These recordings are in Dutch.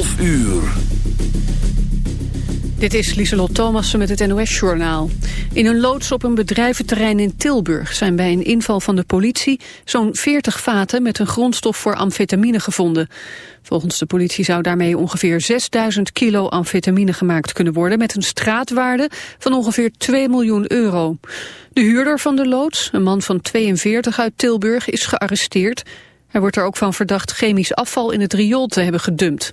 11 uur. Dit is Lieselot Thomassen met het NOS-journaal. In een loods op een bedrijventerrein in Tilburg zijn bij een inval van de politie zo'n 40 vaten met een grondstof voor amfetamine gevonden. Volgens de politie zou daarmee ongeveer 6000 kilo amfetamine gemaakt kunnen worden met een straatwaarde van ongeveer 2 miljoen euro. De huurder van de loods, een man van 42 uit Tilburg, is gearresteerd. Hij wordt er ook van verdacht chemisch afval in het riool te hebben gedumpt.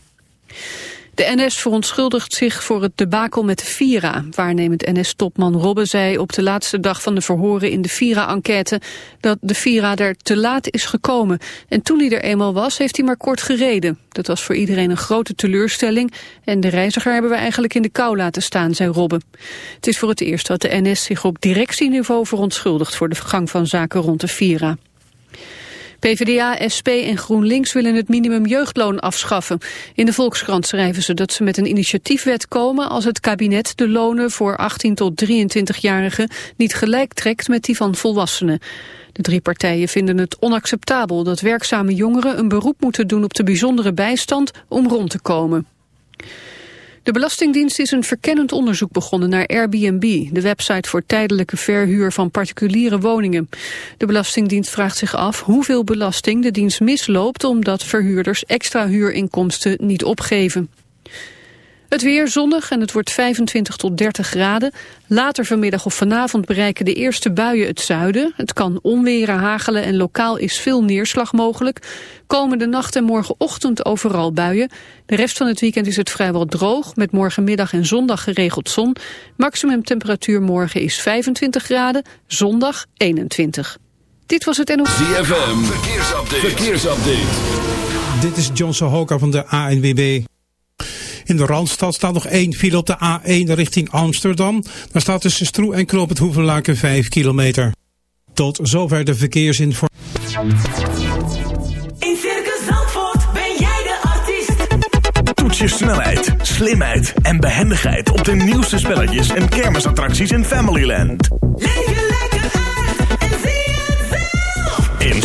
De NS verontschuldigt zich voor het debakel met de Vira. Waarnemend NS-topman Robbe zei op de laatste dag van de verhoren in de Vira-enquête dat de Vira er te laat is gekomen. En toen hij er eenmaal was, heeft hij maar kort gereden. Dat was voor iedereen een grote teleurstelling en de reiziger hebben we eigenlijk in de kou laten staan, zei Robbe. Het is voor het eerst dat de NS zich op directieniveau verontschuldigt voor de gang van zaken rond de Vira. PvdA, SP en GroenLinks willen het minimum jeugdloon afschaffen. In de Volkskrant schrijven ze dat ze met een initiatiefwet komen... als het kabinet de lonen voor 18 tot 23-jarigen niet gelijk trekt met die van volwassenen. De drie partijen vinden het onacceptabel dat werkzame jongeren een beroep moeten doen op de bijzondere bijstand om rond te komen. De Belastingdienst is een verkennend onderzoek begonnen naar Airbnb, de website voor tijdelijke verhuur van particuliere woningen. De Belastingdienst vraagt zich af hoeveel belasting de dienst misloopt omdat verhuurders extra huurinkomsten niet opgeven. Het weer zonnig en het wordt 25 tot 30 graden. Later vanmiddag of vanavond bereiken de eerste buien het zuiden. Het kan onweren, hagelen en lokaal is veel neerslag mogelijk. Komende nacht en morgenochtend overal buien. De rest van het weekend is het vrijwel droog... met morgenmiddag en zondag geregeld zon. Maximum temperatuur morgen is 25 graden, zondag 21. Dit was het NOS. ZFM, verkeersupdate. verkeersupdate. Dit is John Sohoka van de ANWB. In de Randstad staat nog één file op de A1 richting Amsterdam. Daar staat tussen Stroe en Knoop het Hoevenlaken 5 kilometer. Tot zover de verkeersinformatie. In Circus Zandvoort ben jij de artiest. Toets je snelheid, slimheid en behendigheid op de nieuwste spelletjes en kermisattracties in Familyland. Leef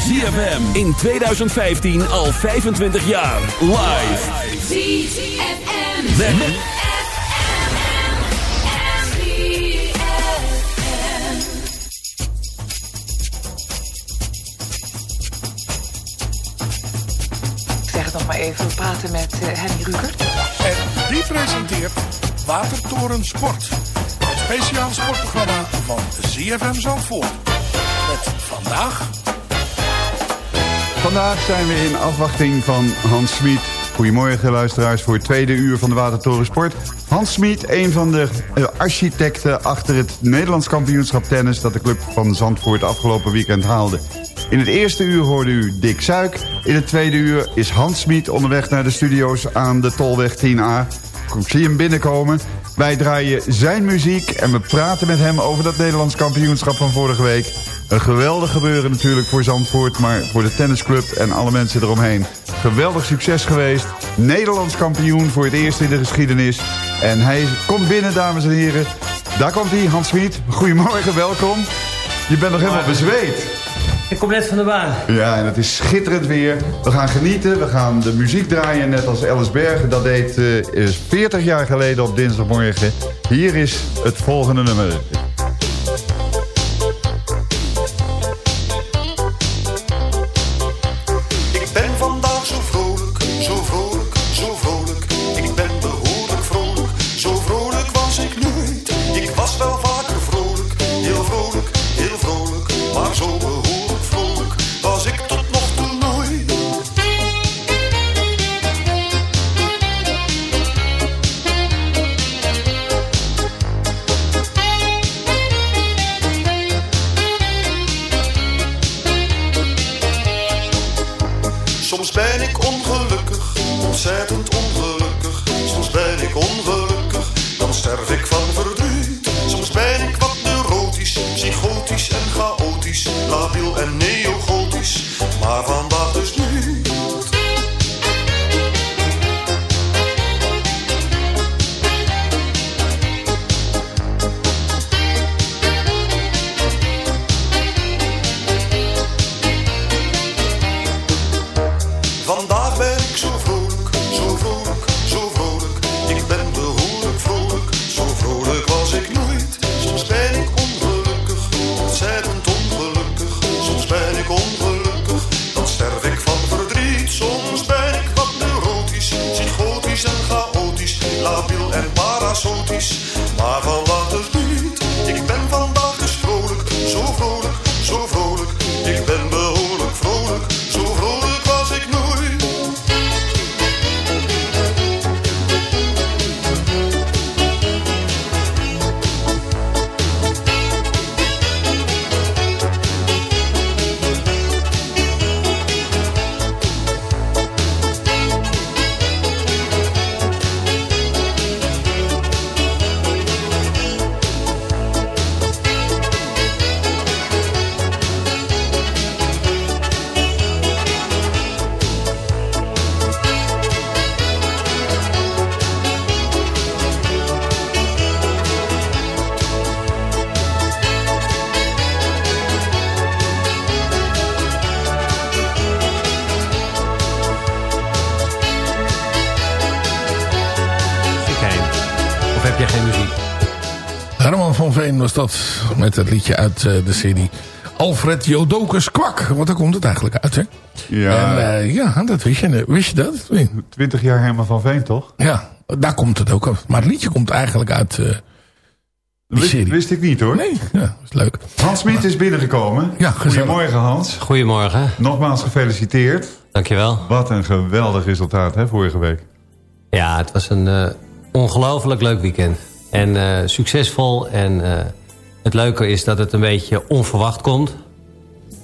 ZFM in 2015 al 25 jaar. Live. ZFM. Met Ik zeg het nog maar even, we praten met eh, Henny Rukert. En die presenteert Watertoren Sport. Het speciale sportprogramma van ZFM Zandvoort. Met vandaag Vandaag zijn we in afwachting van Hans Smit. Goedemorgen luisteraars voor het tweede uur van de Watertoren Sport. Hans Smit, een van de eh, architecten achter het Nederlands kampioenschap tennis... dat de club van Zandvoort afgelopen weekend haalde. In het eerste uur hoorde u Dick Suik. In het tweede uur is Hans Smit onderweg naar de studio's aan de Tolweg 10A. Ik zie hem binnenkomen. Wij draaien zijn muziek en we praten met hem over dat Nederlands kampioenschap van vorige week. Een geweldig gebeuren natuurlijk voor Zandvoort, maar voor de tennisclub en alle mensen eromheen. Geweldig succes geweest. Nederlands kampioen voor het eerst in de geschiedenis. En hij komt binnen, dames en heren. Daar komt hij, Hans Smit. Goedemorgen, welkom. Je bent nog helemaal bezweet. Ik kom net van de baan. Ja, en het is schitterend weer. We gaan genieten, we gaan de muziek draaien, net als Ellis Bergen. Dat deed eh, is 40 jaar geleden op dinsdagmorgen. Hier is het volgende nummer. Dat met het liedje uit eh, de serie Alfred Jodokus Kwak. Want daar komt het eigenlijk uit, hè? Ja. En, eh, ja, dat wist je. Wist je dat? 20 jaar Herman van Veen, toch? Ja, daar komt het ook af. Maar het liedje komt eigenlijk uit eh, die Wist, serie. wist ik niet hoor. Nee, ja, dat is leuk. Hans Smit is binnengekomen. Ja. Goedemorgen Hans. Goedemorgen, Nogmaals gefeliciteerd. dankjewel. Wat een geweldig resultaat hè, vorige week. Ja, het was een eh, ongelooflijk leuk weekend. En eh, succesvol. En eh, het leuke is dat het een beetje onverwacht komt.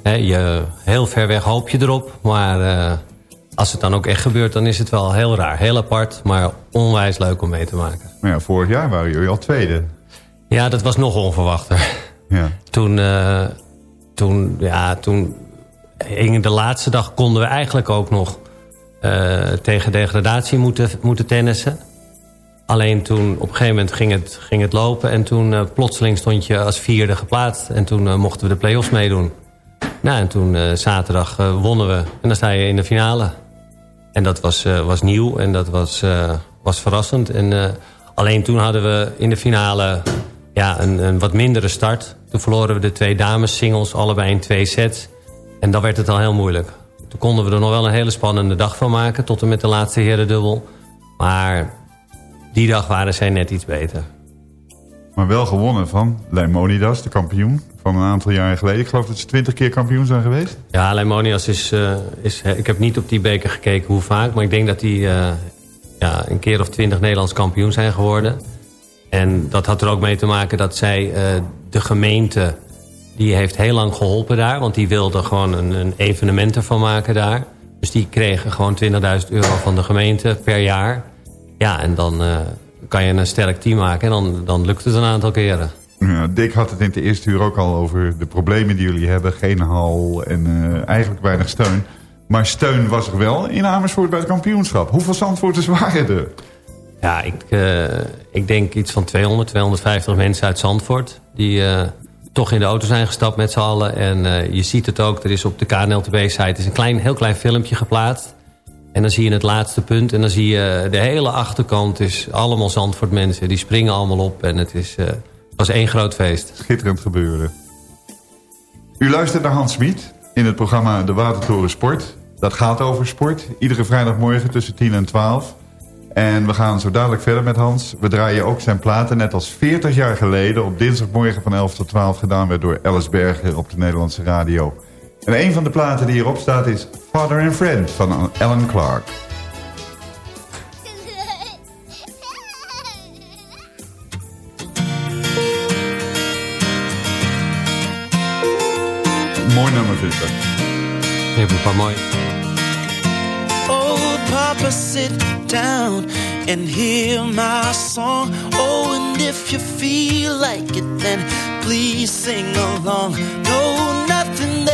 Je, heel ver weg hoop je erop. Maar eh, als het dan ook echt gebeurt, dan is het wel heel raar. Heel apart, maar onwijs leuk om mee te maken. Maar ja, vorig jaar waren jullie al tweede. Ja, dat was nog onverwachter. Ja. Toen, eh, toen, ja, toen in de laatste dag konden we eigenlijk ook nog eh, tegen degradatie moeten, moeten tennissen. Alleen toen op een gegeven moment ging het, ging het lopen. En toen eh, plotseling stond je als vierde geplaatst. En toen eh, mochten we de play-offs meedoen. Nou, en toen eh, zaterdag wonnen we. En dan sta je in de finale. En dat was, was nieuw en dat was, was verrassend. En alleen toen hadden we in de finale ja, een, een wat mindere start. Toen verloren we de twee dames singles allebei in twee sets. En dan werd het al heel moeilijk. Toen konden we er nog wel een hele spannende dag van maken. Tot en met de laatste herendubbel. Maar die dag waren zij net iets beter. Maar wel gewonnen van Leimonidas, de kampioen van een aantal jaren geleden. Ik geloof dat ze 20 keer kampioen zijn geweest. Ja, Leimonias is, eh, is... Ik heb niet op die beker gekeken hoe vaak. Maar ik denk dat die eh, ja, een keer of twintig Nederlands kampioen zijn geworden. En dat had er ook mee te maken dat zij eh, de gemeente... die heeft heel lang geholpen daar. Want die wilde gewoon een, een evenement ervan maken daar. Dus die kregen gewoon 20.000 euro van de gemeente per jaar. Ja, en dan eh, kan je een sterk team maken. En dan, dan lukt het een aantal keren. Ja, Dick had het in de eerste uur ook al over de problemen die jullie hebben. Geen hal en eh, eigenlijk weinig steun. Maar steun was er wel in Amersfoort bij het kampioenschap. Hoeveel Zandvoorters waren er? Ja, ik, eh, ik denk iets van 200, 250 mensen uit Zandvoort... die toch in de auto zijn gestapt met z'n allen. En je ziet het ook, er is op de KNLTB-site is een klein, heel klein filmpje geplaatst. En dan zie je het laatste punt en dan zie je de hele achterkant... is allemaal Zandvoort mensen, die springen allemaal op. En het is, eh, was één groot feest. Schitterend gebeuren. U luistert naar Hans Smit in het programma De Watertoren Sport. Dat gaat over sport. Iedere vrijdagmorgen tussen 10 en 12. En we gaan zo dadelijk verder met Hans. We draaien ook zijn platen, net als 40 jaar geleden... op dinsdagmorgen van 11 tot 12 gedaan werd door Alice Berger op de Nederlandse radio. En een van de platen die hierop staat is Father and Friend van Alan Clark. Mooi nummer vind ik. Even een paar mooi. Oh, Papa, sit down and hear my song. Oh, and if you feel like it, then please sing along. No,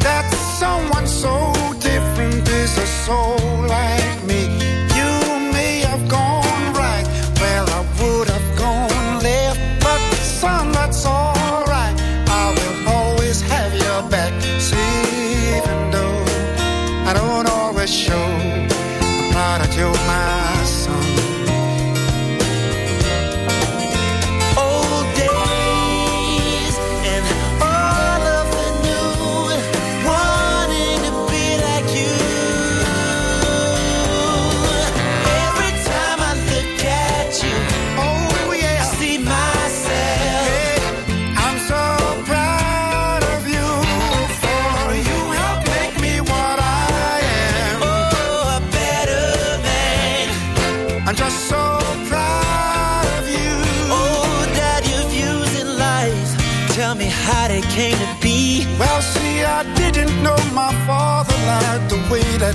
that someone so different is a soul like me. You may have gone right where I would have gone left, but son, that's alright. I will always have your back. Even though I don't always show,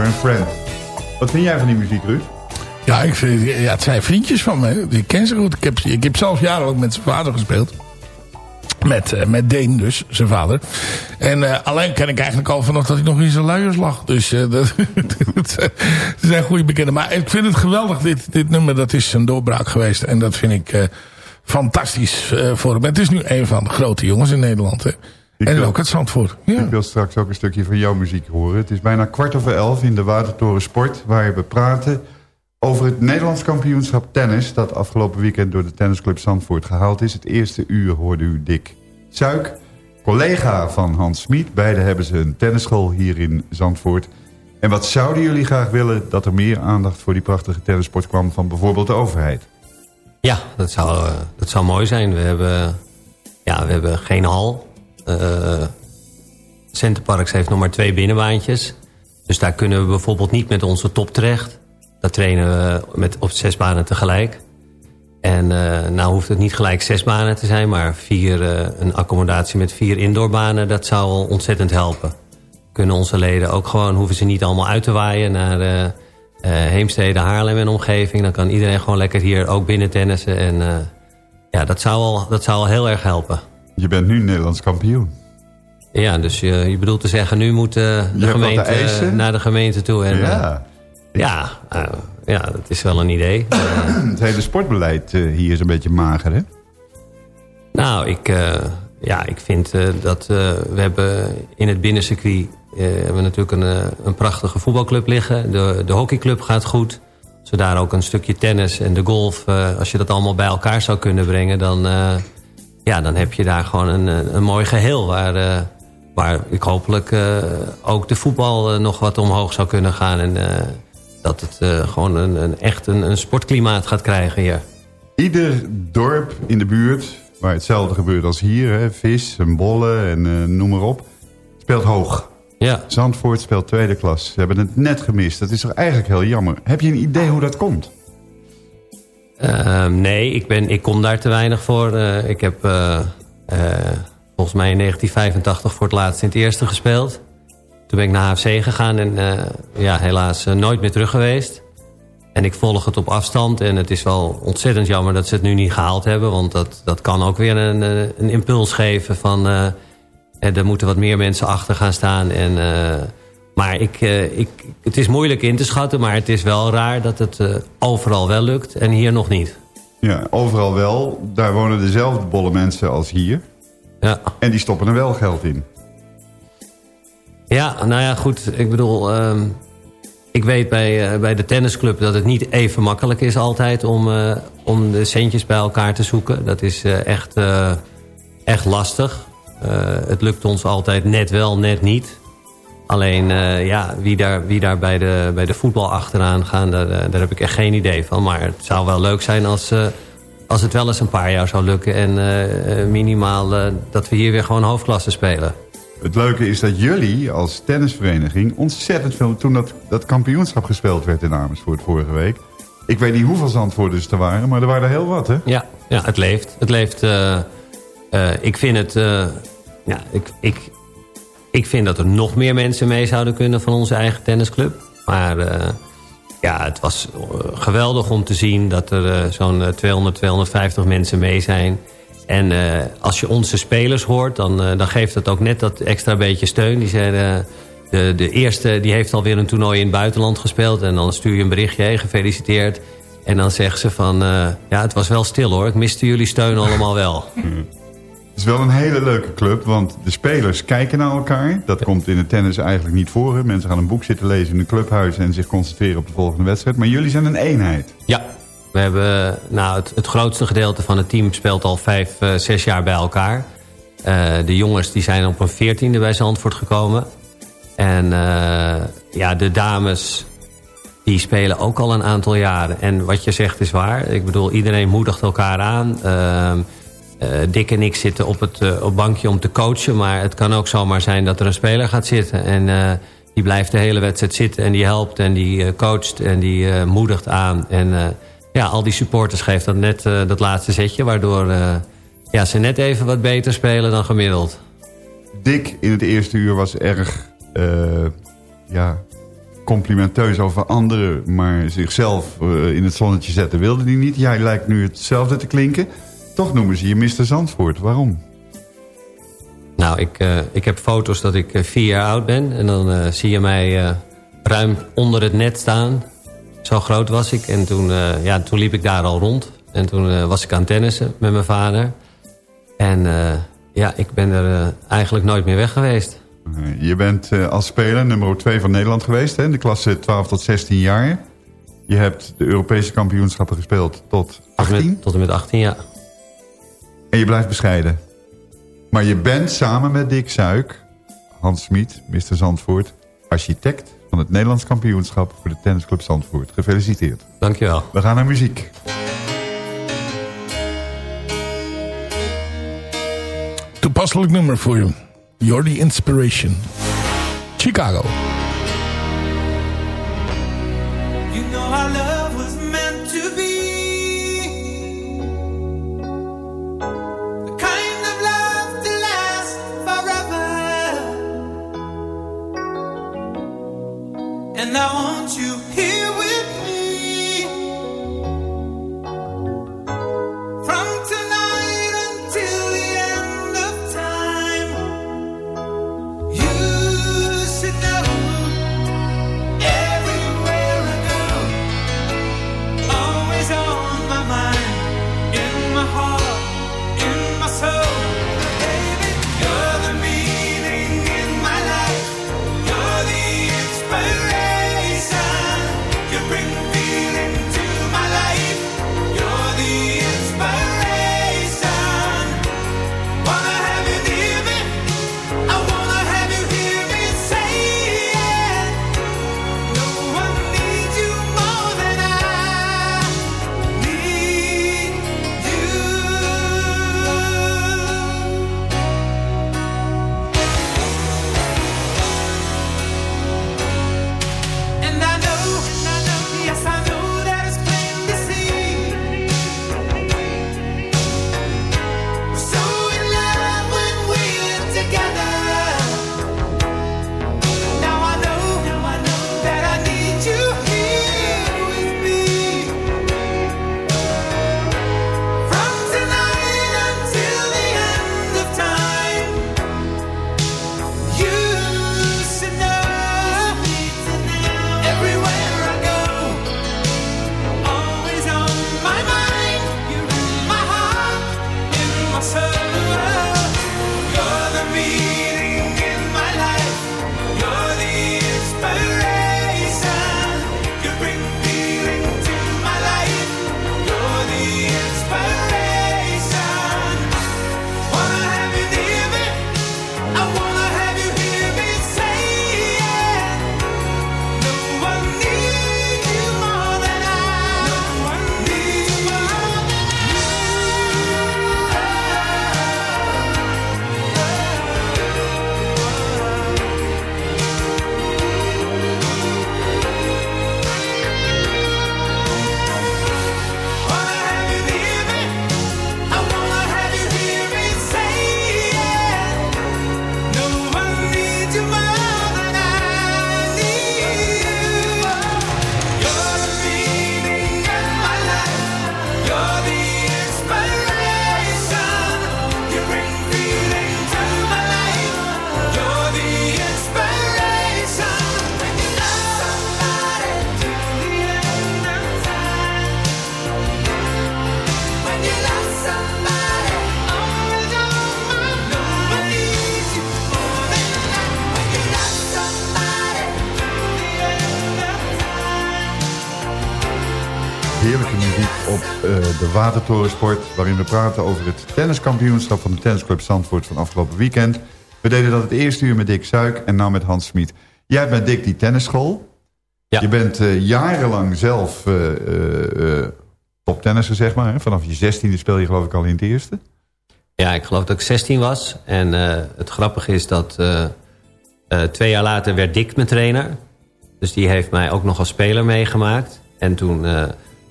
Father and Friend. Wat vind jij van die muziek, Ruud? Ja, ik vind, ja, het zijn vriendjes van me. Ik ken ze goed. Ik heb, ik heb zelf jarenlang met zijn vader gespeeld. Met, eh, met Deen dus, zijn vader. En eh, alleen ken ik eigenlijk al vanaf dat hij nog in zijn luiers lag. Dus eh, dat, zijn goede bekenden. Maar ik vind het geweldig, dit, dit nummer. Dat is een doorbraak geweest. En dat vind ik fantastisch voor hem. Het is nu een van de grote jongens in Nederland. Hè. Ik En wil- ook het Zandvoort. Ja. Ik wil straks ook een stukje van jouw muziek horen. Het is bijna kwart over elf in de Watertoren Sport... waar we praten over het Nederlands kampioenschap tennis... dat afgelopen weekend door de tennisclub Zandvoort gehaald is. Het eerste uur hoorde u Dick Suik, collega van Hans Smit. Beiden hebben ze een tennisschool hier in Zandvoort. En wat zouden jullie graag willen... dat er meer aandacht voor die prachtige tennissport kwam... van bijvoorbeeld de overheid? Ja, dat zou, eh, dat zou mooi zijn. We hebben, ja, we hebben geen hal. Uh, Centerparks heeft nog maar twee binnenbaantjes. Dus daar kunnen we bijvoorbeeld niet met onze top terecht. Daar trainen we met, op zes banen tegelijk. En uh, nou hoeft het niet gelijk zes banen te zijn... maar vier, uh, een accommodatie met vier indoorbanen... dat zou al ontzettend helpen. Kunnen onze leden ook gewoon... hoeven ze niet allemaal uit te waaien naar uh, Heemstede, Haarlem en omgeving. Dan kan iedereen gewoon lekker hier ook binnen tennissen. En ja, dat zou, al, dat zou al heel erg helpen. Je bent nu Nederlands kampioen. Ja, dus je, je bedoelt te zeggen... nu moet de gemeente naar de gemeente toe. En, ja, ja ja, dat is wel een idee. het hele sportbeleid hier is een beetje mager, hè? Nou, ik, uh, ja, ik vind uh, dat we hebben in het binnencircuit... hebben we natuurlijk een, een prachtige voetbalclub liggen. De, de hockeyclub gaat goed. Als we daar ook een stukje tennis en de golf... als je dat allemaal bij elkaar zou kunnen brengen... dan, ja, dan heb je daar gewoon een, een mooi geheel... waar, waar ik hopelijk ook de voetbal nog wat omhoog zou kunnen gaan... En, dat het gewoon een, een echt een, een, sportklimaat gaat krijgen hier. Ieder dorp in de buurt, waar hetzelfde gebeurt als hier... Hè, vis en bollen en noem maar op, speelt hoog. Ja. Zandvoort speelt tweede klas. Ze hebben het net gemist. Dat is toch eigenlijk heel jammer. Heb je een idee hoe dat komt? Uh, nee, ik, ben, ik kom daar te weinig voor. Uh, ik heb volgens mij in 1985 voor het laatst in het eerste gespeeld. Toen ben ik naar HFC gegaan en ja, helaas nooit meer terug geweest. En ik volg het op afstand en het is wel ontzettend jammer dat ze het nu niet gehaald hebben. Want dat, dat kan ook weer een, eh, een impuls geven van... Er moeten wat meer mensen achter gaan staan. En, maar ik, ik, het is moeilijk in te schatten, maar het is wel raar dat het overal wel lukt en hier nog niet. Ja, overal wel. Daar wonen dezelfde bolle mensen als hier. Ja. En die stoppen er wel geld in. Ja, nou ja, goed. Ik bedoel, uh, ik weet bij, uh, bij de tennisclub dat het niet even makkelijk is altijd om, uh, om de centjes bij elkaar te zoeken. Dat is echt, echt lastig. het lukt ons altijd net wel, net niet. Alleen, ja, wie daar, wie daar bij, de, bij de voetbal achteraan gaan, daar, daar heb ik echt geen idee van. Maar het zou wel leuk zijn als, als het wel eens een paar jaar zou lukken. En minimaal dat we hier weer gewoon hoofdklasse spelen. Het leuke is dat jullie als tennisvereniging ontzettend veel... toen dat, dat kampioenschap gespeeld werd in Amersfoort vorige week... ik weet niet hoeveel Zandvoorters er waren, maar er waren er heel wat, hè? Ja, ja het leeft. Het leeft. Ik vind het... Ja, ik, ik, ik vind dat er nog meer mensen mee zouden kunnen van onze eigen tennisclub. Maar ja, het was geweldig om te zien dat er zo'n 200, 250 mensen mee zijn... En als je onze spelers hoort, dan, dan geeft dat ook net dat extra beetje steun. Die zijn, de, de eerste die heeft alweer een toernooi in het buitenland gespeeld. En dan stuur je een berichtje, gefeliciteerd. En dan zeggen ze van, ja, het was wel stil hoor. Ik miste jullie steun allemaal wel. Het is wel een hele leuke club, want de spelers kijken naar elkaar. Dat komt in het tennis eigenlijk niet voor. Hè? Mensen gaan een boek zitten lezen in een clubhuis... en zich concentreren op de volgende wedstrijd. Maar jullie zijn een eenheid. Ja, we hebben, nou, het, het, grootste gedeelte van het team speelt al vijf, uh, zes jaar bij elkaar. Uh, de jongens die zijn op een veertiende bij Zandvoort gekomen. En uh, ja, de dames die spelen ook al een aantal jaren. En wat je zegt is waar. Ik bedoel, iedereen moedigt elkaar aan. Dick en ik zitten op het op bankje om te coachen. Maar het kan ook zomaar zijn dat er een speler gaat zitten. En die blijft de hele wedstrijd zitten. En die helpt en die coacht en die moedigt aan. En ja, al die supporters geeft dat net dat laatste zetje... waardoor ja, ze net even wat beter spelen dan gemiddeld. Dick in het eerste uur was erg ja, complimenteus over anderen... maar zichzelf in het zonnetje zetten wilde hij niet. Jij lijkt nu hetzelfde te klinken. Toch noemen ze je Mr. Zandvoort. Waarom? Nou, ik, ik heb foto's dat ik vier jaar oud ben... en dan zie je mij ruim onder het net staan zo groot was ik. En toen, ja, toen liep ik daar al rond. En toen was ik aan tennissen met mijn vader. En ja, ik ben er eigenlijk nooit meer weg geweest. Je bent als speler nummer 2 van Nederland geweest. Hè, in de klasse 12 tot 16 jaar. Je hebt de Europese kampioenschappen gespeeld tot 18? Tot en met, tot en met 18, ja. En je blijft bescheiden. Maar je bent samen met Dick Suik, Hans Smit, Mr. Zandvoort, architect van het Nederlands kampioenschap voor de tennisclub Zandvoort. Gefeliciteerd. Dankjewel. We gaan naar toepasselijk nummer voor je. You're the inspiration. Chicago. And I want you here Watertorensport... waarin we praten over het tenniskampioenschap van de tennisclub Zandvoort van afgelopen weekend. We deden dat het eerste uur met Dick Suik en nou met Hans Smit. Jij bent Dick die tennisschool. Je bent eh, jarenlang zelf toptennisser, zeg maar. Hè? Vanaf je zestiende speel je geloof ik al in het eerste. Ja, ik geloof dat ik 16 was. En het grappige is dat twee jaar later werd Dick mijn trainer. Dus die heeft mij ook nog als speler meegemaakt. En toen,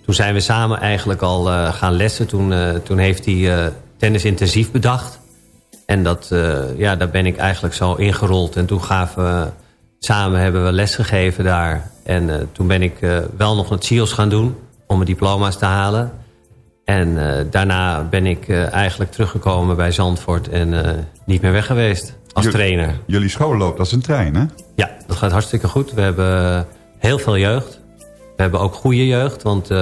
toen zijn we samen eigenlijk al eh, gaan lessen. Toen, eh, toen heeft hij eh, tennis intensief bedacht. En dat, ja, daar ben ik eigenlijk zo ingerold. En toen gaven we, samen hebben we les gegeven daar. En toen ben ik wel nog het CIO's gaan doen om mijn diploma's te halen. En daarna ben ik eigenlijk teruggekomen bij Zandvoort en niet meer weg geweest als trainer. Jullie school loopt als een trein, hè? Ja, dat gaat hartstikke goed. We hebben heel veel jeugd. We hebben ook goede jeugd, want eh,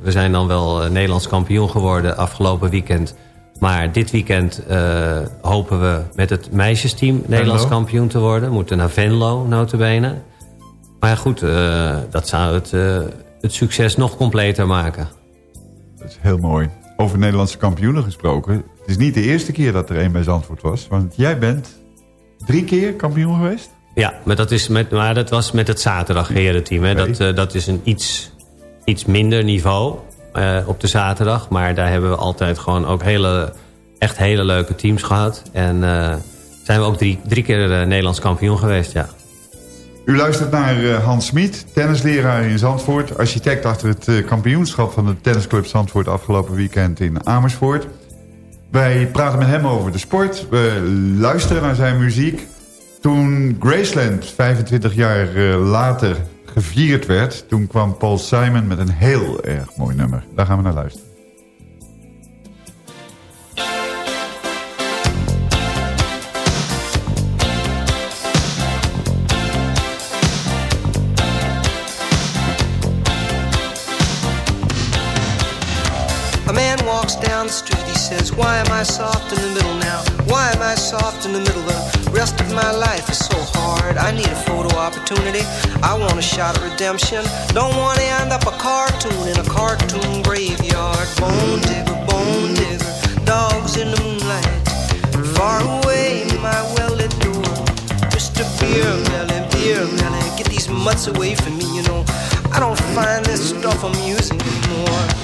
we zijn dan wel eh, Nederlands kampioen geworden afgelopen weekend. Maar dit weekend eh, hopen we met het meisjesteam Nederlands kampioen te worden. We moeten naar Venlo, notabene. Maar goed, dat zou het, het succes nog completer maken. Dat is heel mooi. Over Nederlandse kampioenen gesproken. Het is niet de eerste keer dat er een bij Zandvoort was. Want jij bent drie keer kampioen geweest? Ja, maar dat, is met, maar dat was met het zaterdag herenteam. Hè. Dat, eh, dat is een iets, iets minder niveau eh, op de zaterdag. Maar daar hebben we altijd gewoon ook hele echt hele leuke teams gehad. En eh, zijn we ook drie, drie keer Nederlands kampioen geweest, ja. U luistert naar Hans Smit, tennisleraar in Zandvoort... architect achter het kampioenschap van de tennisclub Zandvoort... afgelopen weekend in Amersfoort. Wij praten met hem over de sport. We luisteren naar zijn muziek. Toen Graceland 25 jaar eh, later gevierd werd... toen kwam Paul Simon met een heel erg mooi nummer. Daar gaan we naar luisteren. A man walks down the street, says, Why am I soft in the middle now? Why am I soft in the middle? The rest of my life is so hard. I need a photo opportunity. I want a shot at redemption. Don't want to end up a cartoon in a cartoon graveyard. Bone digger, bone digger, dogs in the moonlight. Far away, my well-lit door. Just a beer belly, beer belly. Get these mutts away from me, you know. I don't find this stuff amusing anymore.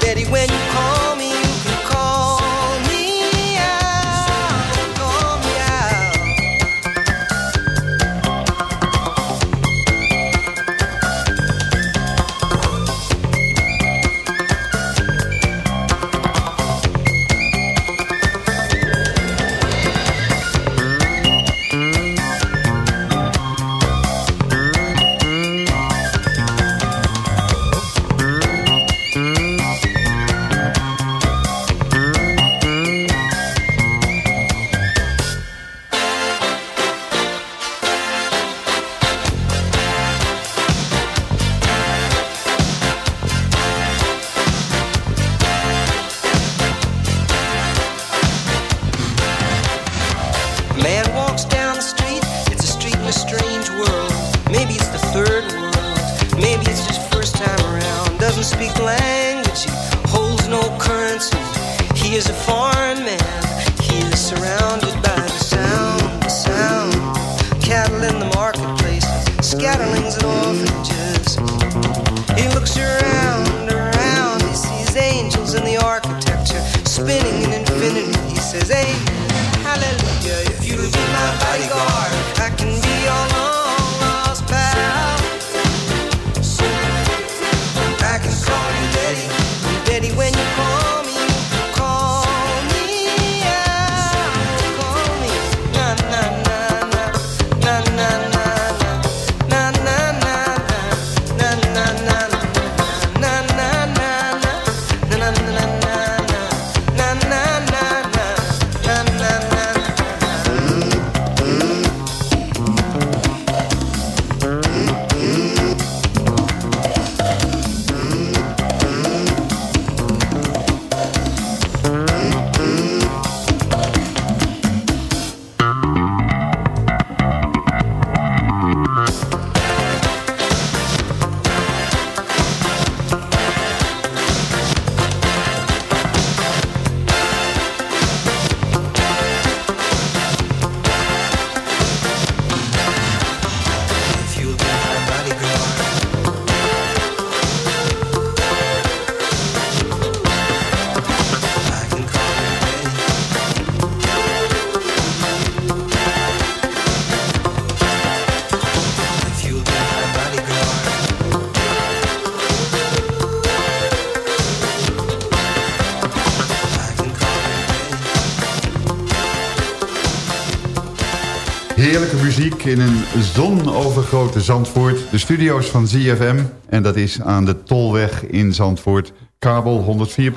In een zonovergrote Zandvoort. De studio's van ZFM. En dat is aan de Tolweg in Zandvoort. Kabel 104.5.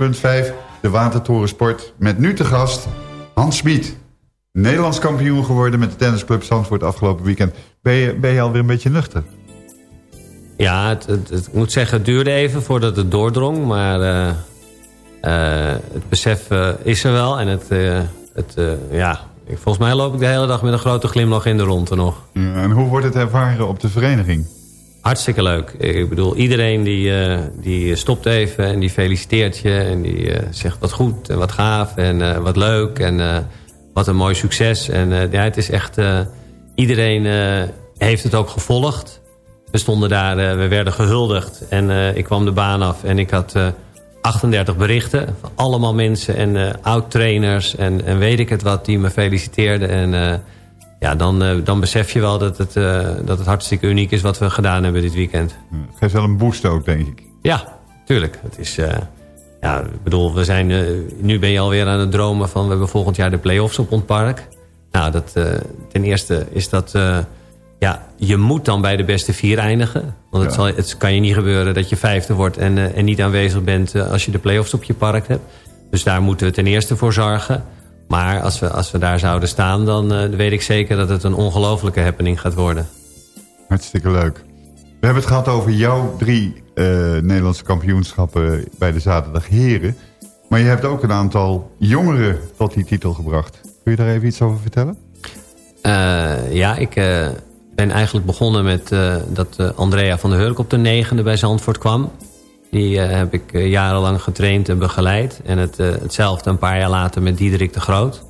De Watertorensport. Met nu te gast Hans Smit. Nederlands kampioen geworden met de tennisclub Zandvoort afgelopen weekend. Ben je, ben je alweer een beetje nuchter? Ja, het, ik moet zeggen, het duurde even voordat het doordrong. Maar eh, eh, het besef eh, is er wel. En het, het ja, volgens mij loop ik de hele dag met een grote glimlach in de ronde nog. Ja, en hoe wordt het ervaren op de vereniging? Hartstikke leuk. Ik bedoel, iedereen die, eh, die stopt even en die feliciteert je. En die eh, zegt wat goed en wat gaaf en eh, wat leuk en wat een mooi succes. En ja, het is echt... iedereen heeft het ook gevolgd. We stonden daar, we werden gehuldigd. En ik kwam de baan af en ik had 38 berichten. Van allemaal mensen en eh oud-trainers en, en weet ik het wat die me feliciteerden. En eh, ja, dan, eh, dan besef je wel dat het, dat het hartstikke uniek is wat we gedaan hebben dit weekend. Het geeft wel een boost ook, denk ik. Ja, tuurlijk. Het is, ja, ik bedoel, we zijn, nu ben je alweer aan het dromen van... we hebben volgend jaar de play-offs op ons park. Nou, dat, ten eerste is dat... ja, je moet dan bij de beste vier eindigen. Want het, Ja. zal, het kan je niet gebeuren dat je vijfde wordt... en, eh, en niet aanwezig bent eh, als je de play-offs op je park hebt. Dus daar moeten we ten eerste voor zorgen. Maar als we, als we daar zouden staan... dan eh, weet ik zeker dat het een ongelofelijke happening gaat worden. Hartstikke leuk. We hebben het gehad over jouw drie Nederlandse kampioenschappen bij de zaterdag heren. Maar je hebt ook een aantal jongeren tot die titel gebracht. Kun je daar even iets over vertellen? Ja, ik ben eigenlijk begonnen met eh, dat eh, Andrea van der Hurk op de negende bij Zandvoort kwam. Die eh, heb ik jarenlang getraind en begeleid. En het, hetzelfde een paar jaar later met Diederik de Groot.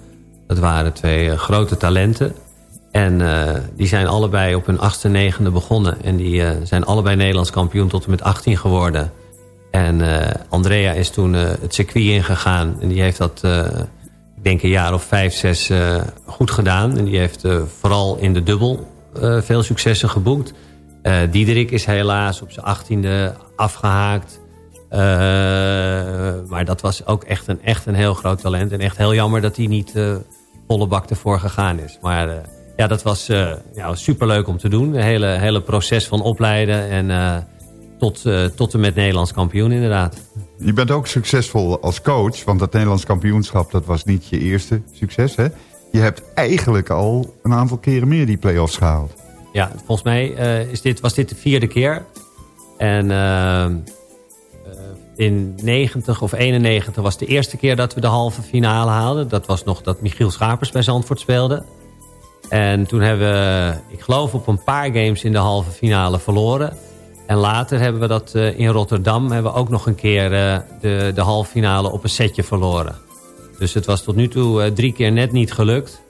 Dat waren twee grote talenten. En die zijn allebei op hun achtste, negende begonnen. En die zijn allebei Nederlands kampioen tot en met 18 geworden. En Andrea is toen het circuit ingegaan. En die heeft dat, ik denk een jaar of vijf, zes goed gedaan. En die heeft vooral in de dubbel eh, veel successen geboekt. Eh Diederik is helaas op zijn achttiende afgehaakt. Eh, maar dat was ook echt een, echt een heel groot talent. En echt heel jammer dat hij niet volle bak ervoor gegaan is. Maar ja, dat was ja, superleuk om te doen. Het hele, hele proces van opleiden en tot, tot en met Nederlands kampioen inderdaad. Je bent ook succesvol als coach, want dat Nederlands kampioenschap dat was niet je eerste succes. Hè? Je hebt eigenlijk al een aantal keren meer die play-offs gehaald. Ja, volgens mij eh, is dit, was dit de vierde keer. En eh, eh, in 90 of 91 was de eerste keer dat we de halve finale haalden. Dat was nog dat Michiel Schapers bij Zandvoort speelde. En toen hebben we, ik geloof op een paar games in de halve finale verloren. En later hebben we dat in Rotterdam hebben we ook nog een keer de, de halve finale op een setje verloren. Dus het was tot nu toe eh, drie keer net niet gelukt.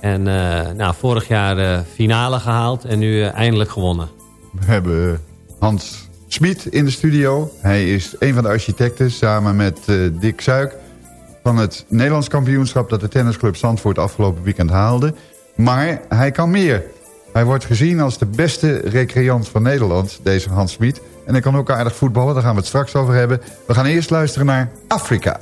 En eh, nou, vorig jaar eh, finale gehaald en nu eindelijk gewonnen. We hebben Hans Smit in de studio. Hij is een van de architecten samen met Dick Suik... van het Nederlands kampioenschap dat de tennisclub Zandvoort afgelopen weekend haalde. Maar hij kan meer. Hij wordt gezien als de beste recreant van Nederland, deze Hans Smit. En hij kan ook aardig voetballen, daar gaan we het straks over hebben. We gaan eerst luisteren naar Afrika.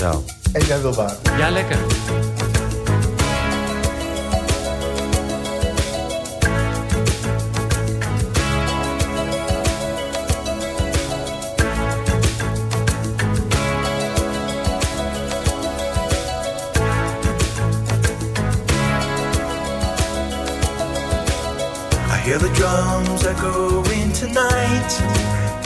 Zo. En jij wil waar? Ja, lekker. I hear the drums echoing tonight,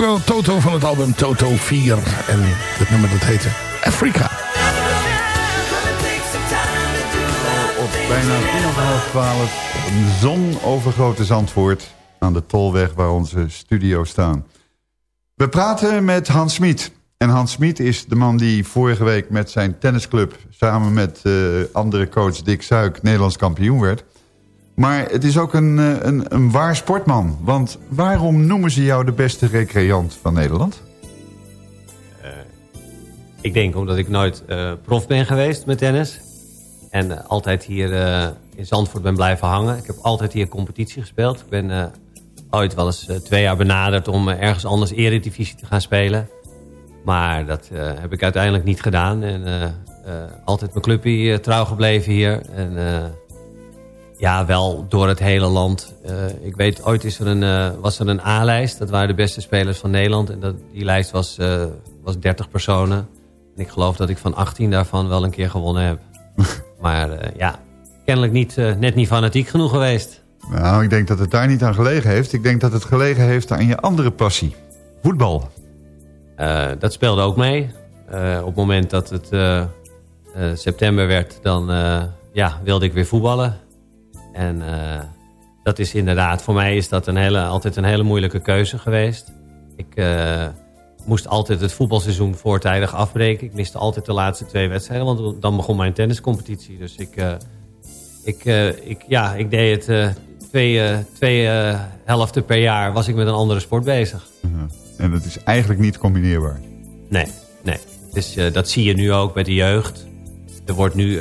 Van Togo, Toto van het album Toto 4. En het nummer dat heette Afrika. Op bijna 10 of half 12 een zon over Grote Zandvoort aan de tolweg waar onze studio's staan. We praten met Hans Smit. En Hans Smit is de man die vorige week met zijn tennisclub... samen met eh, andere coach Dick Suik Nederlands kampioen werd. Maar het is ook een, eh, een, een waar sportman. Want waarom noemen ze jou de beste recreant van Nederland? Ik denk omdat ik nooit eh, prof ben geweest met tennis. En eh, altijd hier eh, in Zandvoort ben blijven hangen. Ik heb altijd hier competitie gespeeld. Ik ben eh, ooit wel eens eh, twee jaar benaderd om eh, ergens anders eredivisie te gaan spelen. Maar dat eh, heb ik uiteindelijk niet gedaan. En eh, eh, altijd mijn clubje eh, trouw gebleven hier. En eh, ja, wel door het hele land. Eh, ik weet, ooit is er een, eh, was er een A-lijst. Dat waren de beste spelers van Nederland. En dat, die lijst was, eh, was 30 personen. En ik geloof dat ik van 18 daarvan wel een keer gewonnen heb. maar ja, kennelijk niet, net niet fanatiek genoeg geweest. Nou, ik denk dat het daar niet aan gelegen heeft. Ik denk dat het gelegen heeft aan je andere passie. Voetbal. Dat speelde ook mee. Op het moment dat het september werd, dan ja, wilde ik weer voetballen. En eh, dat is inderdaad, voor mij is dat een hele, altijd een hele moeilijke keuze geweest. Ik eh, moest altijd het voetbalseizoen voortijdig afbreken. Ik miste altijd de laatste twee wedstrijden, want dan begon mijn tenniscompetitie. Dus ik, eh, ik, ik, ja, ik deed het twee, twee helften per jaar was ik met een andere sport bezig. En dat is eigenlijk niet combineerbaar. Nee, nee. Dus dat zie je nu ook bij de jeugd. Er wordt nu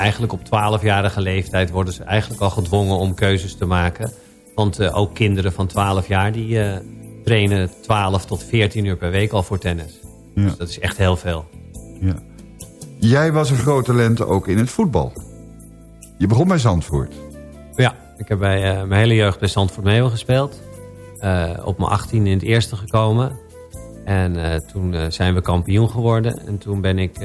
eigenlijk op 12-jarige leeftijd worden ze eigenlijk al gedwongen om keuzes te maken. Want eh, ook kinderen van 12 jaar die eh, trainen 12 tot 14 uur per week al voor tennis. Ja. Dus dat is echt heel veel. Ja. Jij was een groot talent ook in het voetbal. Je begon bij Zandvoort. Ja, ik heb bij eh, mijn hele jeugd bij Zandvoort Meeuwen gespeeld. Op mijn 18 in het eerste gekomen. En toen zijn we kampioen geworden. En toen ben ik,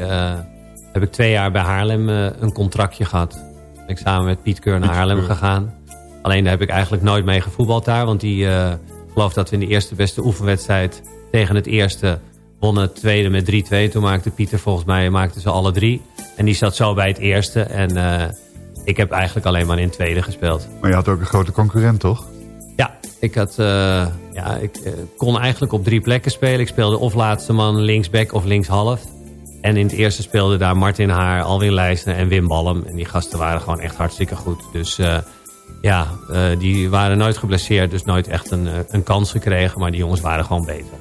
heb ik twee jaar bij Haarlem eh, een contractje gehad. Ben ik samen met Piet Keur naar Haarlem gegaan. Alleen daar heb ik eigenlijk nooit mee gevoetbald daar. Want die eh geloof dat we in de eerste beste oefenwedstrijd tegen het eerste wonnen het tweede met 3-2. Toen maakte Pieter volgens mij maakte ze alle drie. En die zat zo bij het eerste. En eh, ik heb eigenlijk alleen maar in het tweede gespeeld. Maar je had ook een grote concurrent, toch? Ja, ik, had, ja, ik kon eigenlijk op drie plekken spelen. Ik speelde of laatste man linksback of linkshalf. En in het eerste speelden daar Martin Haar, Alwin Leijsner en Wim Ballem. En die gasten waren gewoon echt hartstikke goed. Dus eh, ja, eh, die waren nooit geblesseerd. Dus nooit echt een, eh, een kans gekregen. Maar die jongens waren gewoon beter.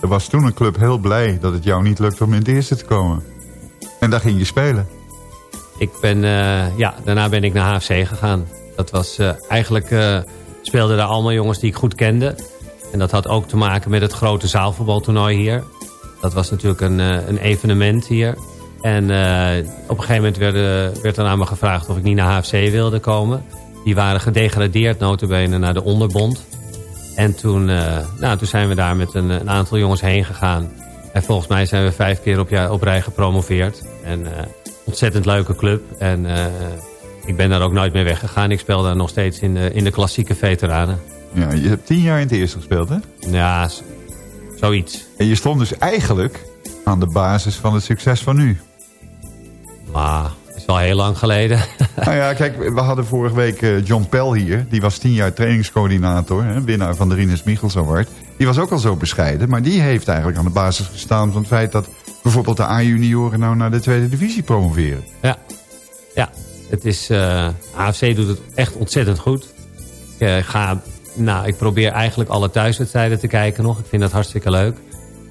Er was toen een club heel blij dat het jou niet lukte om in het eerste te komen. En daar ging je spelen. Ik ben, ja, daarna ben ik naar HFC gegaan. Dat was eigenlijk, speelden daar allemaal jongens die ik goed kende. En dat had ook te maken met het grote zaalvoetbaltoernooi hier. Dat was natuurlijk een, eh, een evenement hier. En eh, op een gegeven moment werd, werd er aan me gevraagd of ik niet naar HFC wilde komen. Die waren gedegradeerd notabene naar de onderbond. En toen, eh, nou, toen zijn we daar met een, een aantal jongens heen gegaan. En volgens mij zijn we vijf keer op, rij gepromoveerd. En ontzettend leuke club. En ik ben daar ook nooit meer weggegaan. Ik speel daar nog steeds in de, in de klassieke veteranen. Ja, je hebt tien jaar in het eerste gespeeld, hè? Ja, zoiets. En je stond dus eigenlijk aan de basis van het succes van nu. Maar het is wel heel lang geleden. nou ja, kijk, we hadden vorige week eh, John Pell hier. Die was tien jaar trainingscoördinator, hè, winnaar van de Rinus Michels Award. Die was ook al zo bescheiden, maar die heeft eigenlijk aan de basis gestaan van het feit dat bijvoorbeeld de A-junioren nou naar de tweede divisie promoveren. Ja, ja. Het is, eh AFC doet het echt ontzettend goed. Ik, eh, ga, nou, ik probeer eigenlijk alle thuiswedstrijden te kijken nog. Ik vind dat hartstikke leuk.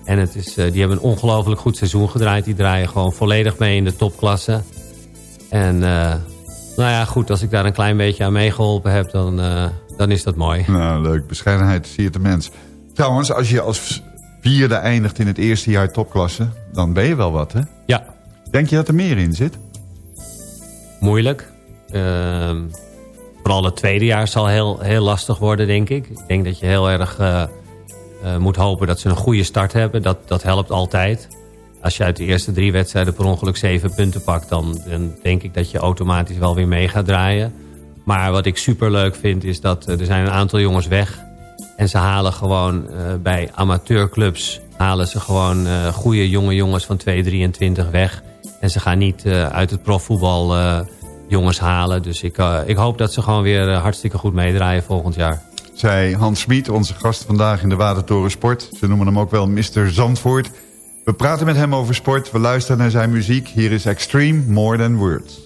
En het is, eh, die hebben een ongelooflijk goed seizoen gedraaid. Die draaien gewoon volledig mee in de topklasse. En eh, nou ja, goed, als ik daar een klein beetje aan meegeholpen heb, dan, eh, dan is dat mooi. Nou, leuk. Bescheidenheid zie je de mens. Trouwens, als je als vierde eindigt in het eerste jaar topklasse, dan ben je wel wat, hè? Ja. Denk je dat er meer in zit? moeilijk. Ehm, vooral het tweede jaar zal heel, heel lastig worden, denk ik. Ik denk dat je heel erg eh, eh, moet hopen dat ze een goede start hebben. Dat, dat helpt altijd. Als je uit de eerste drie wedstrijden per ongeluk zeven punten pakt... Dan, denk ik dat je automatisch wel weer mee gaat draaien. Maar wat ik super leuk vind is dat eh, er zijn een aantal jongens weg. En ze halen gewoon bij amateurclubs... halen ze gewoon goede jonge jongens van 2,23 weg. En ze gaan niet uit het profvoetbal jongens halen. Dus ik, eh, ik hoop dat ze gewoon weer eh, hartstikke goed meedraaien volgend jaar. Zei Hans Smit, onze gast vandaag in de Watertoren Sport. Ze noemen hem ook wel Mr. Zandvoort. We praten met hem over sport, we luisteren naar zijn muziek. Hier is Extreme More Than Words.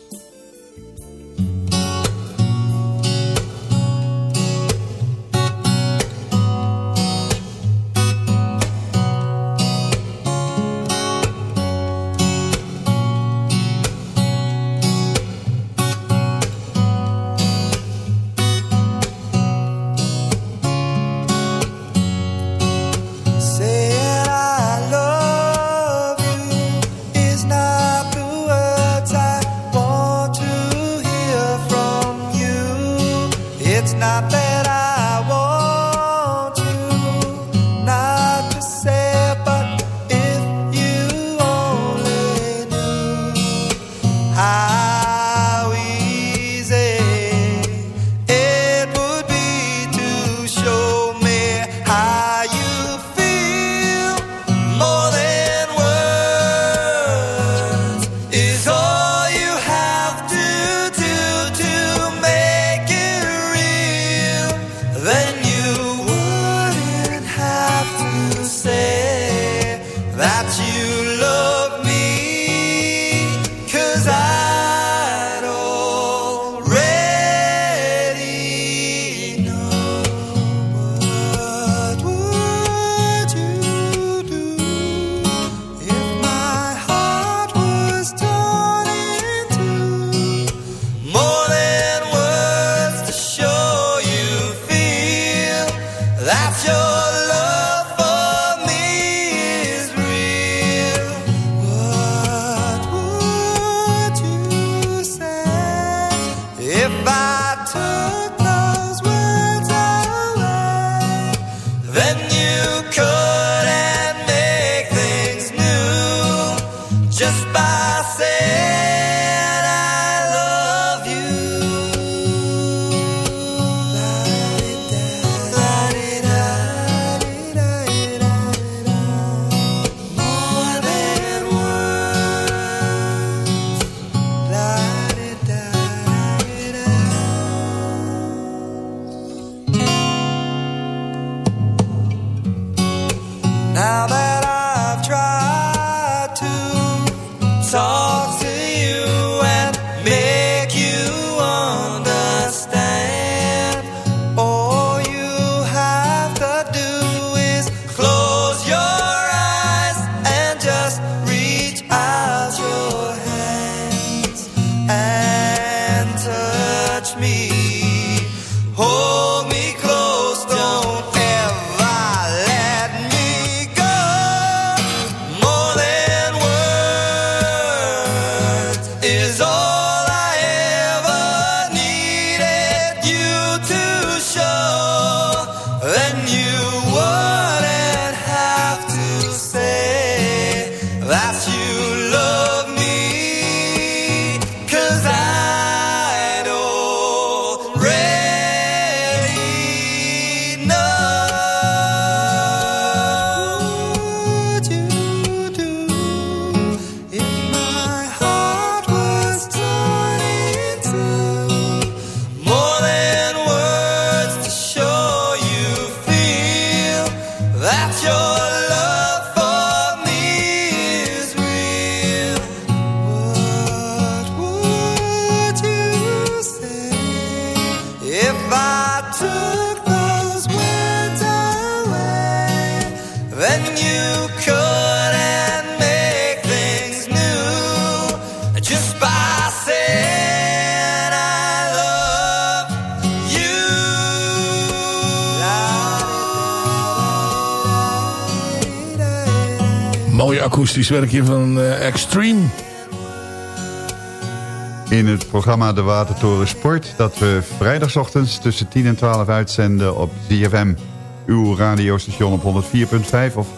How about Mooi akoestisch werkje van eh, Extreme. In het programma De Watertoren Sport... dat we vrijdagochtends tussen 10 en 12 uitzenden op ZFM. Uw radiostation op 104.5 of 106.9.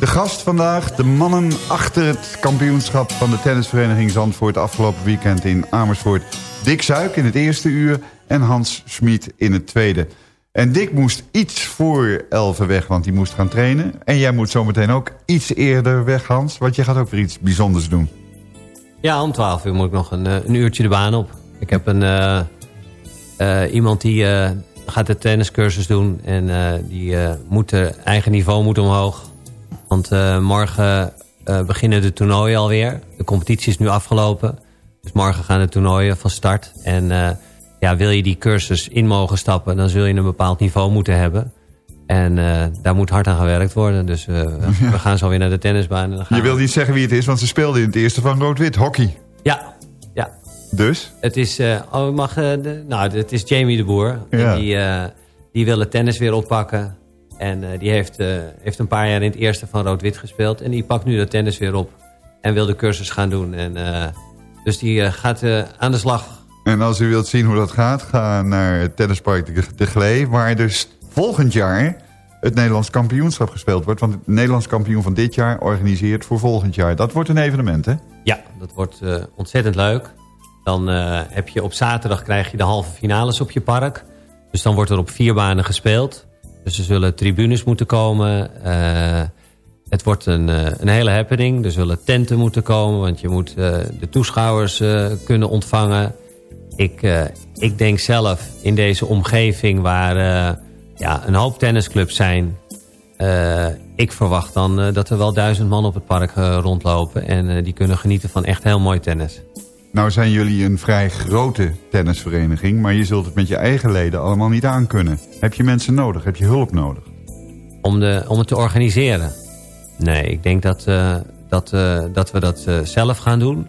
De gast vandaag, de mannen achter het kampioenschap... van de tennisvereniging Zandvoort afgelopen weekend in Amersfoort. Dick Zuik in het eerste uur en Hans Smit in het tweede. En Dick moest iets voor Elven weg, want die moest gaan trainen. En jij moet zometeen ook iets eerder weg, Hans... want je gaat ook weer iets bijzonders doen. Ja, om 12 uur moet ik nog een, eh, een uurtje de baan op. Ik heb een, eh, eh, iemand die gaat de tenniscursus doen. En die moet eigen niveau moet omhoog. Want morgen beginnen de toernooien alweer. De competitie is nu afgelopen. Dus morgen gaan de toernooien van start. En ja, wil je die cursus in mogen stappen... dan zul je een bepaald niveau moeten hebben. En eh, daar moet hard aan gewerkt worden. Dus eh, we gaan zo weer naar de tennisbaan. En dan gaan Je wil niet zeggen wie het is, want ze speelde in het eerste van Rood-Wit, hockey. Ja, ja. Dus? Het is, eh, oh, mag, de, nou, het is Jamie de Boer. Ja. Die, die wil het tennis weer oppakken. En die heeft, heeft een paar jaar in het eerste van Rood-Wit gespeeld. En die pakt nu dat tennis weer op. En wil de cursus gaan doen. En, dus die gaat aan de slag. En als u wilt zien hoe dat gaat, ga naar het tennispark de, Glee... waar dus volgend jaar het Nederlands kampioenschap gespeeld wordt. Want het Nederlands kampioen van dit jaar organiseert voor volgend jaar. Dat wordt een evenement, hè? Ja, dat wordt eh, ontzettend leuk. Dan eh, heb je op zaterdag krijg je de halve finales op je park. Dus dan wordt er op vier banen gespeeld. Dus er zullen tribunes moeten komen. Eh, het wordt een, een hele happening. Er zullen tenten moeten komen. Want je moet de toeschouwers kunnen ontvangen. Ik, eh, ik denk zelf in deze omgeving waar eh, ja, een hoop tennisclubs zijn... Eh, ik verwacht dan dat er wel duizend man op het park rondlopen. En die kunnen genieten van echt heel mooi tennis. Nou zijn jullie een vrij grote tennisvereniging... maar je zult het met je eigen leden allemaal niet aankunnen. Heb je mensen nodig? Heb je hulp nodig? Om, de, om het te organiseren? Nee, ik denk dat, dat, dat we dat zelf gaan doen.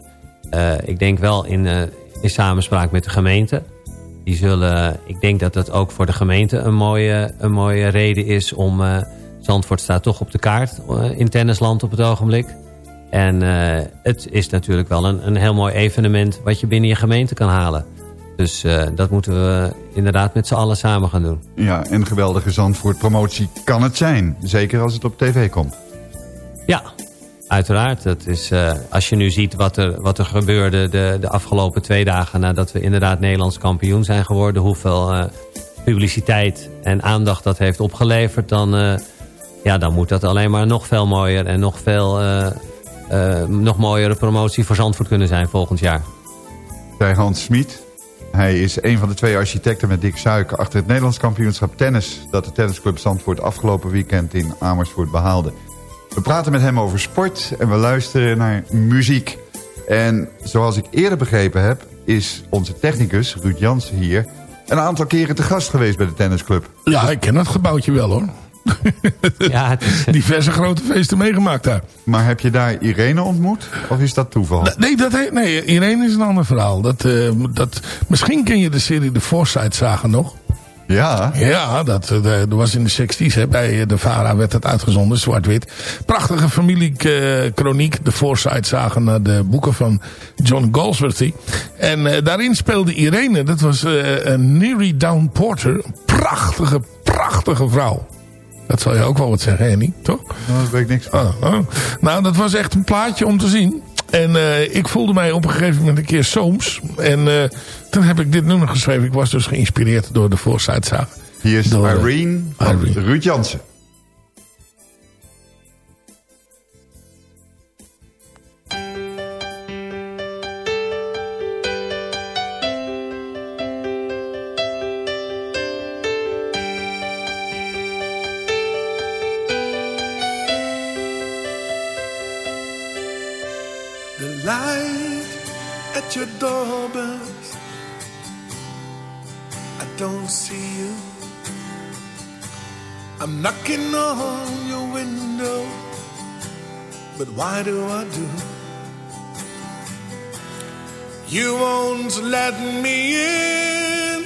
Ik denk wel in, in samenspraak met de gemeente. Die zullen, ik denk dat dat ook voor de gemeente een mooie, een mooie reden is om... eh, Zandvoort staat toch op de kaart eh, in tennisland op het ogenblik. En eh, het is natuurlijk wel een, een heel mooi evenement wat je binnen je gemeente kan halen. Dus dat moeten we inderdaad met z'n allen samen gaan doen. Ja, en geweldige Zandvoort promotie kan het zijn. Zeker als het op tv komt. Ja, uiteraard. Dat is, eh, als je nu ziet wat er, wat er gebeurde de, de afgelopen twee dagen... nadat we inderdaad Nederlands kampioen zijn geworden... hoeveel eh, publiciteit en aandacht dat heeft opgeleverd... Dan, eh, ja, dan moet dat alleen maar nog veel mooier... en nog, veel, nog mooiere promotie voor Zandvoort kunnen zijn volgend jaar. Bij Hans Smit. Hij is een van de twee architecten met Dick Suiker... achter het Nederlands kampioenschap tennis... dat de tennisclub Zandvoort afgelopen weekend in Amersfoort behaalde. We praten met hem over sport en we luisteren naar muziek. En zoals ik eerder begrepen heb... is onze technicus Ruud Jansen hier... een aantal keren te gast geweest bij de tennisclub. Ja, ik ken dat gebouwtje wel hoor. Ja, Diverse grote feesten meegemaakt daar. Maar heb je daar Irene ontmoet? Of is dat toeval? Nee, dat nee Irene is een ander verhaal. Dat, eh, dat, misschien ken je de serie De Foresight Zagen nog. Ja. Ja, dat, eh, dat was in de 60s. Hè, bij de VARA werd het uitgezonden, zwart-wit. Prachtige familiekroniek. de Foresight zagen naar de boeken van John Galsworthy. En eh, daarin speelde Irene. Dat was eh een Neri Downporter. Een prachtige, prachtige vrouw. Dat zal je ook wel wat zeggen, Henny, toch? Nou, daar weet ik niks van. Ah, ah. Nou, dat was echt een plaatje om te zien. En eh, ik voelde mij op een gegeven moment een keer Sooms. En eh, toen heb ik dit nummer geschreven. Ik was dus geïnspireerd door de zagen. Hier is Door, eh, Irene Ruud Jansen. At your door burns. I don't see you. I'm knocking on your window, but why do I do? You won't let me in.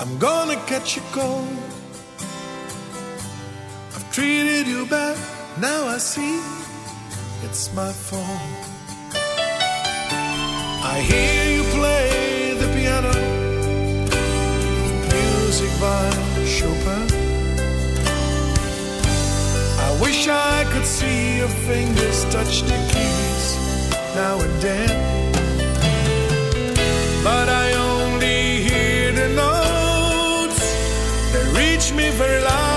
I'm gonna catch a cold. I've treated you bad, now I see it's my fault. I hear you play the piano, music by Chopin. I wish I could see your fingers touch the keys now and then. But I only hear the notes that reach me very loud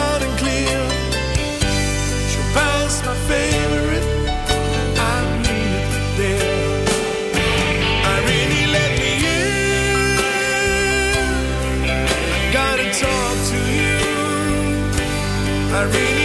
I really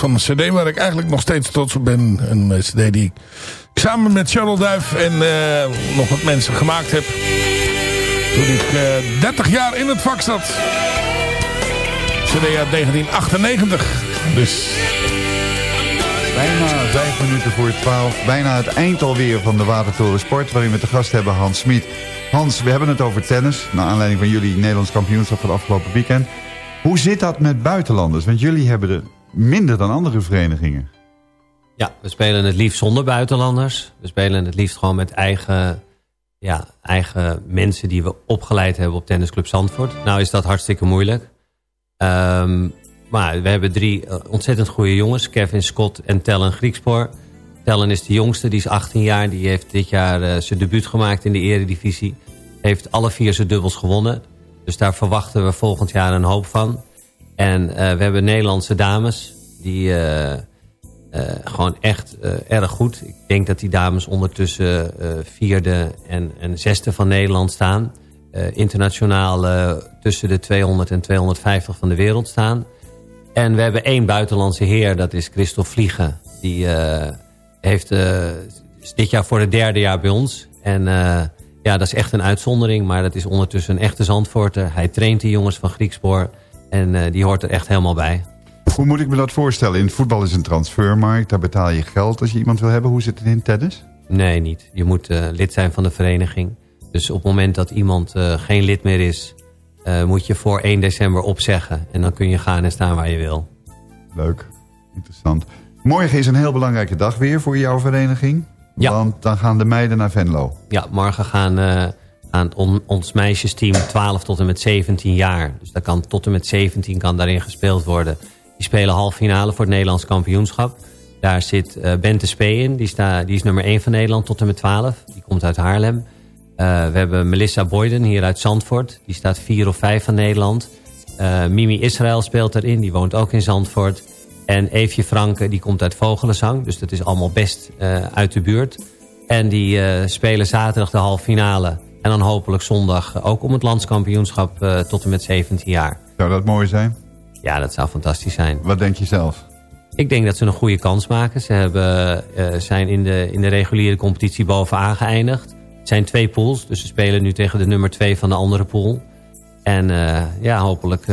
van een cd waar ik eigenlijk nog steeds trots op ben. Een eh, cd die ik samen met Charles Duif en eh, nog wat mensen gemaakt heb. Toen ik eh 30 jaar in het vak zat. cd uit 1998. Dus Bijna vijf minuten voor twaalf. Bijna het eind alweer van de Watertoren Sport. Waarin we te gast hebben Hans Smit. Hans, we hebben het over tennis. Naar aanleiding van jullie Nederlands kampioenschap van het afgelopen weekend. Hoe zit dat met buitenlanders? Want jullie hebben er minder dan andere verenigingen. Ja, we spelen het liefst zonder buitenlanders. We spelen het liefst gewoon met eigen, ja, eigen mensen die we opgeleid hebben op Tennisclub Zandvoort. Nou is dat hartstikke moeilijk. Ehm, maar we hebben drie eh, ontzettend goede jongens. Kevin Scott en Tellen Griekspoor. Tellen is de jongste, die is 18 jaar. Die heeft dit jaar eh, zijn debuut gemaakt in de eredivisie. Heeft alle vier zijn dubbels gewonnen. Dus daar verwachten we volgend jaar een hoop van. En eh, we hebben Nederlandse dames. Die eh, eh, gewoon echt erg goed. Ik denk dat die dames ondertussen vierde en, en zesde van Nederland staan. Internationaal tussen de 200 en 250 van de wereld staan. En we hebben één buitenlandse heer, dat is Christophe Vliegen. Die eh, heeft, is dit jaar voor het derde jaar bij ons. En ja, dat is echt een uitzondering, maar dat is ondertussen een echte Zandvoorter. Hij traint die jongens van Griekspoor en eh, die hoort er echt helemaal bij. Hoe moet ik me dat voorstellen? In het voetbal is een transfermarkt. Daar betaal je geld als je iemand wil hebben. Hoe zit het in tennis? Nee, niet. Je moet eh, lid zijn van de vereniging. Dus op het moment dat iemand eh, geen lid meer is... moet je voor 1 december opzeggen. En dan kun je gaan en staan waar je wil. Leuk. Interessant. Morgen is een heel belangrijke dag weer voor jouw vereniging. Ja. Want dan gaan de meiden naar Venlo. Ja, morgen gaan, eh, on- ons meisjesteam 12 tot en met 17 jaar. Dus dat kan, tot en met 17 kan daarin gespeeld worden. Die spelen halve finale voor het Nederlands kampioenschap. Daar zit uh, Bente Spee in. Die, sta, die is nummer 1 van Nederland tot en met 12. Die komt uit Haarlem. Uh, we hebben Melissa Boyden hier uit Zandvoort. Die staat 4 of 5 van Nederland. Uh, Mimi Israël speelt erin. Die woont ook in Zandvoort. En Eefje Franke, die komt uit Vogelenzang. Dus dat is allemaal best uit de buurt. En die spelen zaterdag de halve finale. En dan hopelijk zondag ook om het landskampioenschap tot en met 17 jaar. Zou dat mooi zijn? Ja, dat zou fantastisch zijn. Wat denk je zelf? Ik denk dat ze een goede kans maken. Ze hebben, uh, zijn in de, in de reguliere competitie bovenaan geëindigd. Het zijn twee pools, dus ze spelen nu tegen de nummer twee van de andere pool. En uh, ja, hopelijk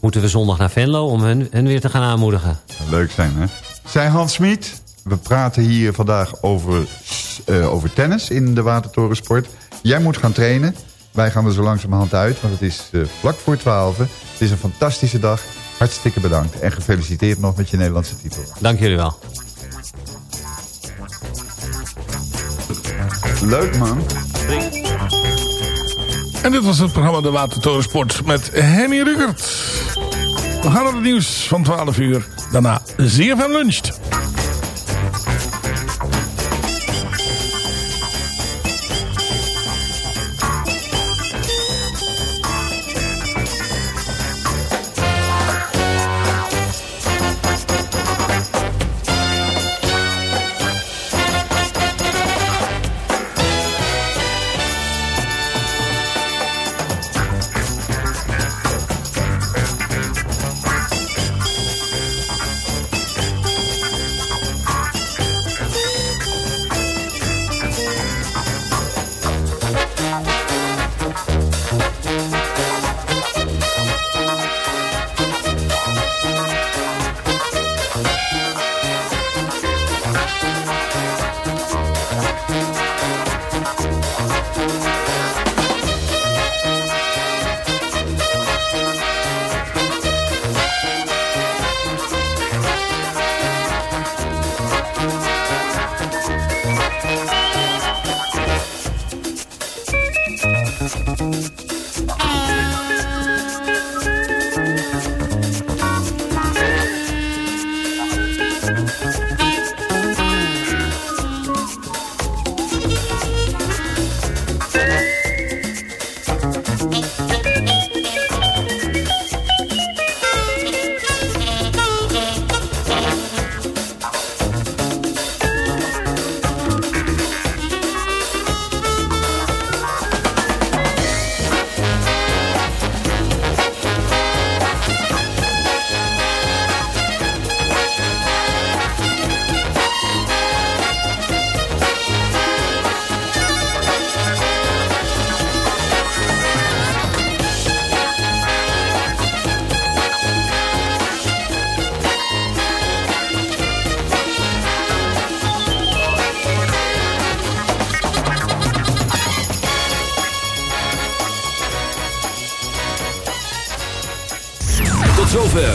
moeten we zondag naar Venlo om hen, hen weer te gaan aanmoedigen. Leuk zijn, hè? Zij Hans Smit, we praten hier vandaag over, over tennis in de Watertorensport. Jij moet gaan trainen. Wij gaan er zo langzamerhand uit, want het is vlak voor 12. Het is een fantastische dag. Hartstikke bedankt en gefeliciteerd nog met je Nederlandse titel. Dank jullie wel. Leuk man. En dit was het programma De Watertorensport met Henny Rugert. We gaan naar het nieuws van 12 uur. Daarna zeer van luncht.